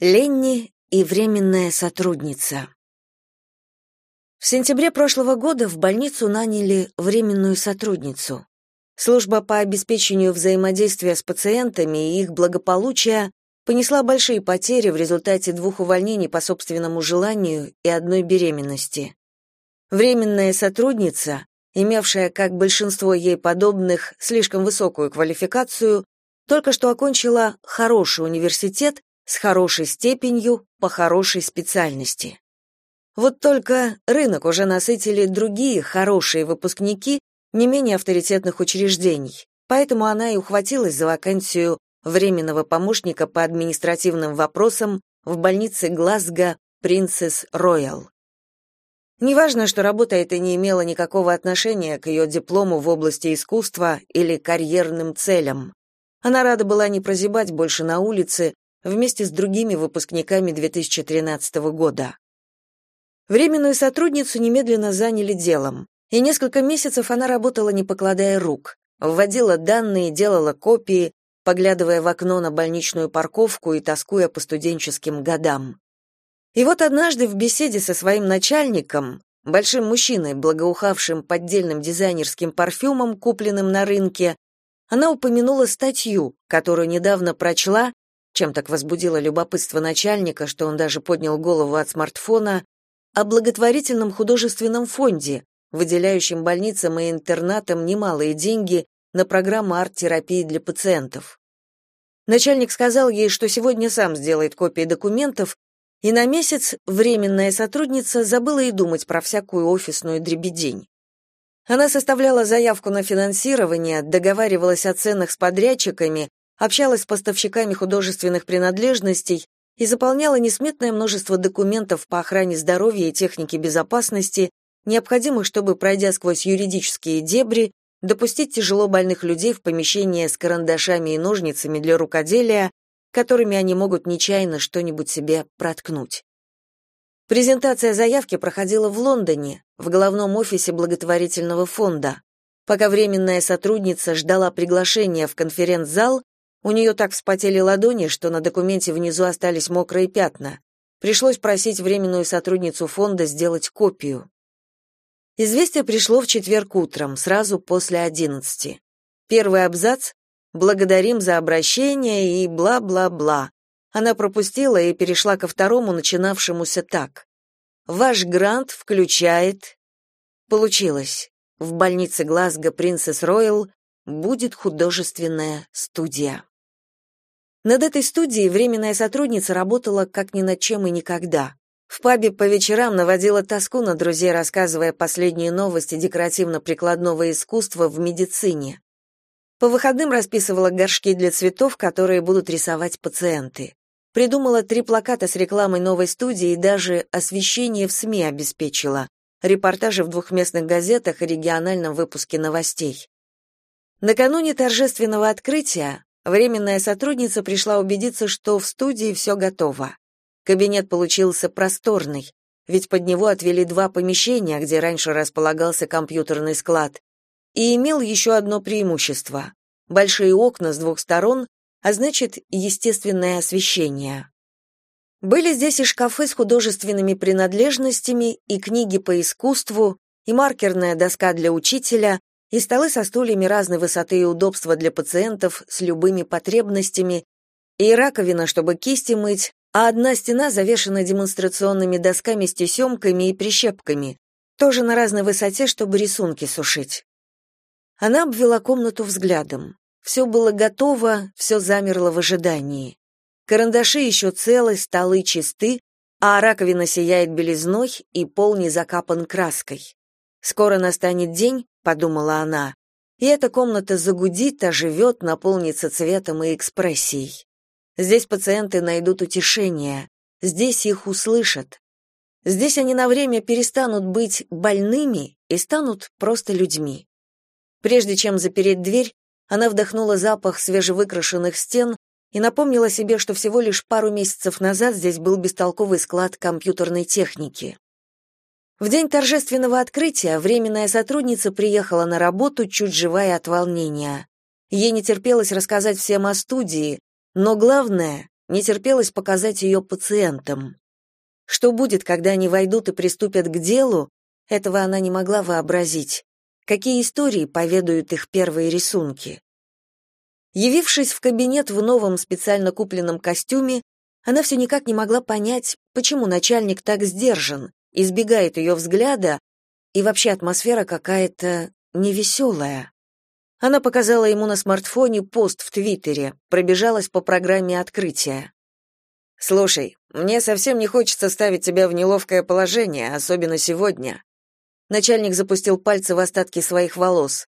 Ленни и временная сотрудница. В сентябре прошлого года в больницу наняли временную сотрудницу. Служба по обеспечению взаимодействия с пациентами и их благополучия понесла большие потери в результате двух увольнений по собственному желанию и одной беременности. Временная сотрудница, имевшая, как большинство ей подобных, слишком высокую квалификацию, только что окончила хороший университет с хорошей степенью по хорошей специальности. Вот только рынок уже насытили другие хорошие выпускники не менее авторитетных учреждений, поэтому она и ухватилась за вакансию временного помощника по административным вопросам в больнице Глазго Принцесс Роял. Неважно, что работа эта не имела никакого отношения к ее диплому в области искусства или карьерным целям. Она рада была не прозябать больше на улице, вместе с другими выпускниками 2013 года. Временную сотрудницу немедленно заняли делом, и несколько месяцев она работала не покладая рук, вводила данные, делала копии, поглядывая в окно на больничную парковку и тоскуя по студенческим годам. И вот однажды в беседе со своим начальником, большим мужчиной, благоухавшим поддельным дизайнерским парфюмом, купленным на рынке, она упомянула статью, которую недавно прочла чем так возбудило любопытство начальника, что он даже поднял голову от смартфона, о благотворительном художественном фонде, выделяющем больницам и интернатам немалые деньги на программу арт-терапии для пациентов. Начальник сказал ей, что сегодня сам сделает копии документов, и на месяц временная сотрудница забыла и думать про всякую офисную дребедень. Она составляла заявку на финансирование, договаривалась о ценах с подрядчиками, общалась с поставщиками художественных принадлежностей и заполняла несметное множество документов по охране здоровья и технике безопасности, необходимых, чтобы, пройдя сквозь юридические дебри, допустить тяжело больных людей в помещение с карандашами и ножницами для рукоделия, которыми они могут нечаянно что-нибудь себе проткнуть. Презентация заявки проходила в Лондоне, в головном офисе благотворительного фонда. Пока временная сотрудница ждала приглашения в конференц-зал, у нее так вспотели ладони, что на документе внизу остались мокрые пятна. Пришлось просить временную сотрудницу фонда сделать копию. Известие пришло в четверг утром, сразу после одиннадцати. Первый абзац «Благодарим за обращение» и бла-бла-бла. Она пропустила и перешла ко второму, начинавшемуся так. «Ваш грант включает...» Получилось. В больнице Глазго Принцесс Роyal будет художественная студия. Над этой студией временная сотрудница работала как ни над чем и никогда. В пабе по вечерам наводила тоску на друзей, рассказывая последние новости декоративно-прикладного искусства в медицине. По выходным расписывала горшки для цветов, которые будут рисовать пациенты. Придумала три плаката с рекламой новой студии и даже освещение в СМИ обеспечила. Репортажи в двухместных газетах и региональном выпуске новостей. Накануне торжественного открытия Временная сотрудница пришла убедиться, что в студии все готово. Кабинет получился просторный, ведь под него отвели два помещения, где раньше располагался компьютерный склад, и имел еще одно преимущество — большие окна с двух сторон, а значит, естественное освещение. Были здесь и шкафы с художественными принадлежностями, и книги по искусству, и маркерная доска для учителя, и столы со стульями разной высоты и удобства для пациентов с любыми потребностями, и раковина, чтобы кисти мыть, а одна стена завешена демонстрационными досками с тесемками и прищепками, тоже на разной высоте, чтобы рисунки сушить. Она обвела комнату взглядом. Все было готово, все замерло в ожидании. Карандаши еще целы, столы чисты, а раковина сияет белизной и пол не закапан краской. Скоро настанет день, подумала она. И эта комната загудит, оживет, наполнится цветом и экспрессией. Здесь пациенты найдут утешение, здесь их услышат. Здесь они на время перестанут быть больными и станут просто людьми. Прежде чем запереть дверь, она вдохнула запах свежевыкрашенных стен и напомнила себе, что всего лишь пару месяцев назад здесь был бестолковый склад компьютерной техники. В день торжественного открытия временная сотрудница приехала на работу, чуть живая от волнения. Ей не терпелось рассказать всем о студии, но главное не терпелось показать ее пациентам. Что будет, когда они войдут и приступят к делу, этого она не могла вообразить. Какие истории поведают их первые рисунки? Явившись в кабинет в новом специально купленном костюме, она все никак не могла понять, почему начальник так сдержан, избегает ее взгляда, и вообще атмосфера какая-то невеселая. Она показала ему на смартфоне пост в Твиттере, пробежалась по программе открытия. «Слушай, мне совсем не хочется ставить тебя в неловкое положение, особенно сегодня». Начальник запустил пальцы в остатки своих волос.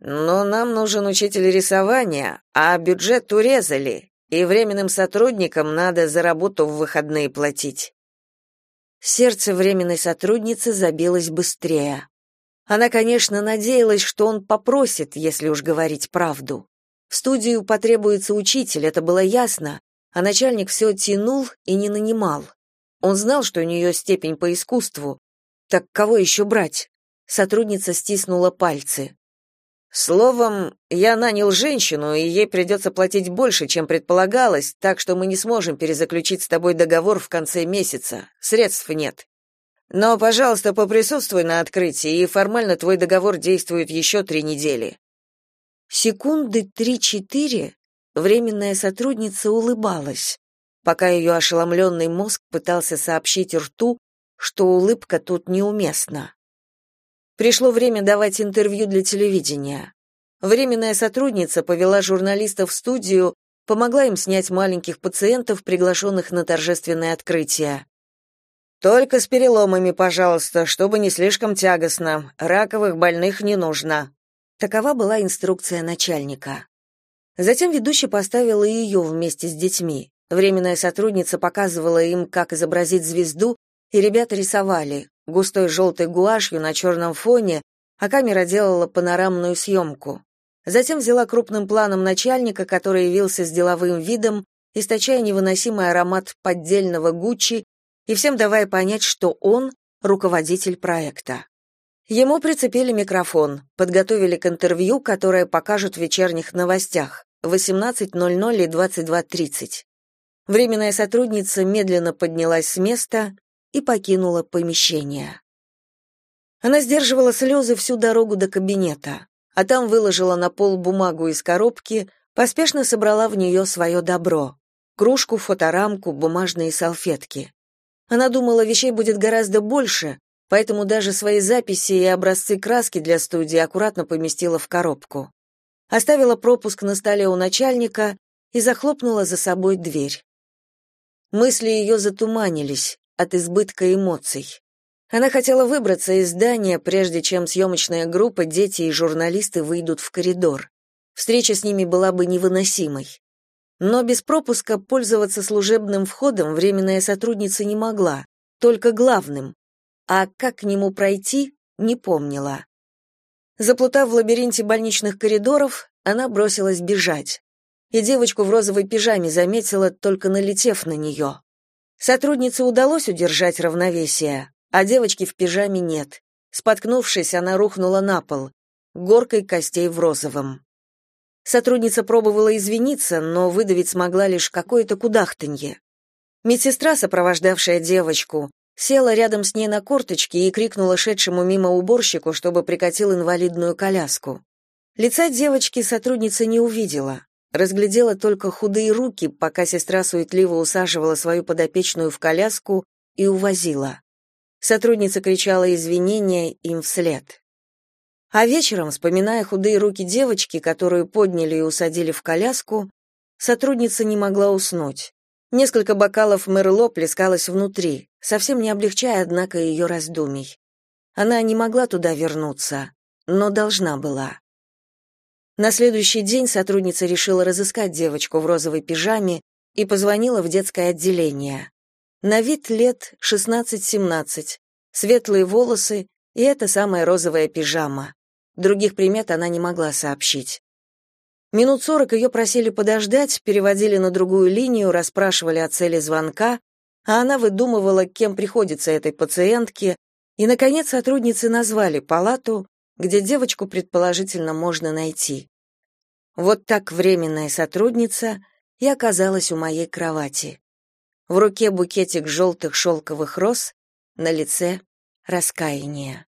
«Но нам нужен учитель рисования, а бюджет урезали, и временным сотрудникам надо за работу в выходные платить». Сердце временной сотрудницы забилось быстрее. Она, конечно, надеялась, что он попросит, если уж говорить правду. В студию потребуется учитель, это было ясно, а начальник все тянул и не нанимал. Он знал, что у нее степень по искусству. Так кого еще брать? Сотрудница стиснула пальцы. Словом, я нанял женщину, и ей придется платить больше, чем предполагалось, так что мы не сможем перезаключить с тобой договор в конце месяца. Средств нет. Но, пожалуйста, поприсутствуй на открытии, и формально твой договор действует еще три недели. Секунды три-четыре временная сотрудница улыбалась, пока ее ошеломленный мозг пытался сообщить рту, что улыбка тут неуместна. Пришло время давать интервью для телевидения. Временная сотрудница повела журналистов в студию, помогла им снять маленьких пациентов, приглашенных на торжественное открытие. Только с переломами, пожалуйста, чтобы не слишком тягостно. Раковых больных не нужно. Такова была инструкция начальника. Затем ведущий поставила ее вместе с детьми. Временная сотрудница показывала им, как изобразить звезду, и ребята рисовали, густой желтой гуашью на черном фоне, а камера делала панорамную съемку. Затем взяла крупным планом начальника, который явился с деловым видом, источая невыносимый аромат поддельного Гуччи и всем давая понять, что он руководитель проекта. Ему прицепили микрофон, подготовили к интервью, которое покажут в вечерних новостях 18.00 и 22.30. Временная сотрудница медленно поднялась с места и покинула помещение. Она сдерживала слезы всю дорогу до кабинета, а там выложила на пол бумагу из коробки, поспешно собрала в нее свое добро — кружку, фоторамку, бумажные салфетки. Она думала, вещей будет гораздо больше, поэтому даже свои записи и образцы краски для студии аккуратно поместила в коробку. Оставила пропуск на столе у начальника и захлопнула за собой дверь. Мысли ее затуманились от избытка эмоций. Она хотела выбраться из здания, прежде чем съемочная группа, дети и журналисты выйдут в коридор. Встреча с ними была бы невыносимой. Но без пропуска пользоваться служебным входом временная сотрудница не могла, только главным. А как к нему пройти, не помнила. Заплутав в лабиринте больничных коридоров, она бросилась бежать. И девочку в розовой пижаме заметила, только налетев на нее. Сотруднице удалось удержать равновесие, а девочки в пижаме нет. Споткнувшись, она рухнула на пол, горкой костей в розовом. Сотрудница пробовала извиниться, но выдавить смогла лишь какое-то кудахтанье. Медсестра, сопровождавшая девочку, села рядом с ней на корточки и крикнула шедшему мимо уборщику, чтобы прикатил инвалидную коляску. Лица девочки сотрудница не увидела, разглядела только худые руки, пока сестра суетливо усаживала свою подопечную в коляску и увозила. Сотрудница кричала извинения им вслед. А вечером, вспоминая худые руки девочки, которую подняли и усадили в коляску, сотрудница не могла уснуть. Несколько бокалов Мерло плескалось внутри, совсем не облегчая, однако, ее раздумий. Она не могла туда вернуться, но должна была. На следующий день сотрудница решила разыскать девочку в розовой пижаме и позвонила в детское отделение. На вид лет 16-17, светлые волосы и эта самая розовая пижама. Других примет она не могла сообщить. Минут сорок ее просили подождать, переводили на другую линию, расспрашивали о цели звонка, а она выдумывала, кем приходится этой пациентке, и, наконец, сотрудницы назвали палату, где девочку предположительно можно найти. Вот так временная сотрудница и оказалась у моей кровати. В руке букетик желтых шелковых роз, на лице раскаяние.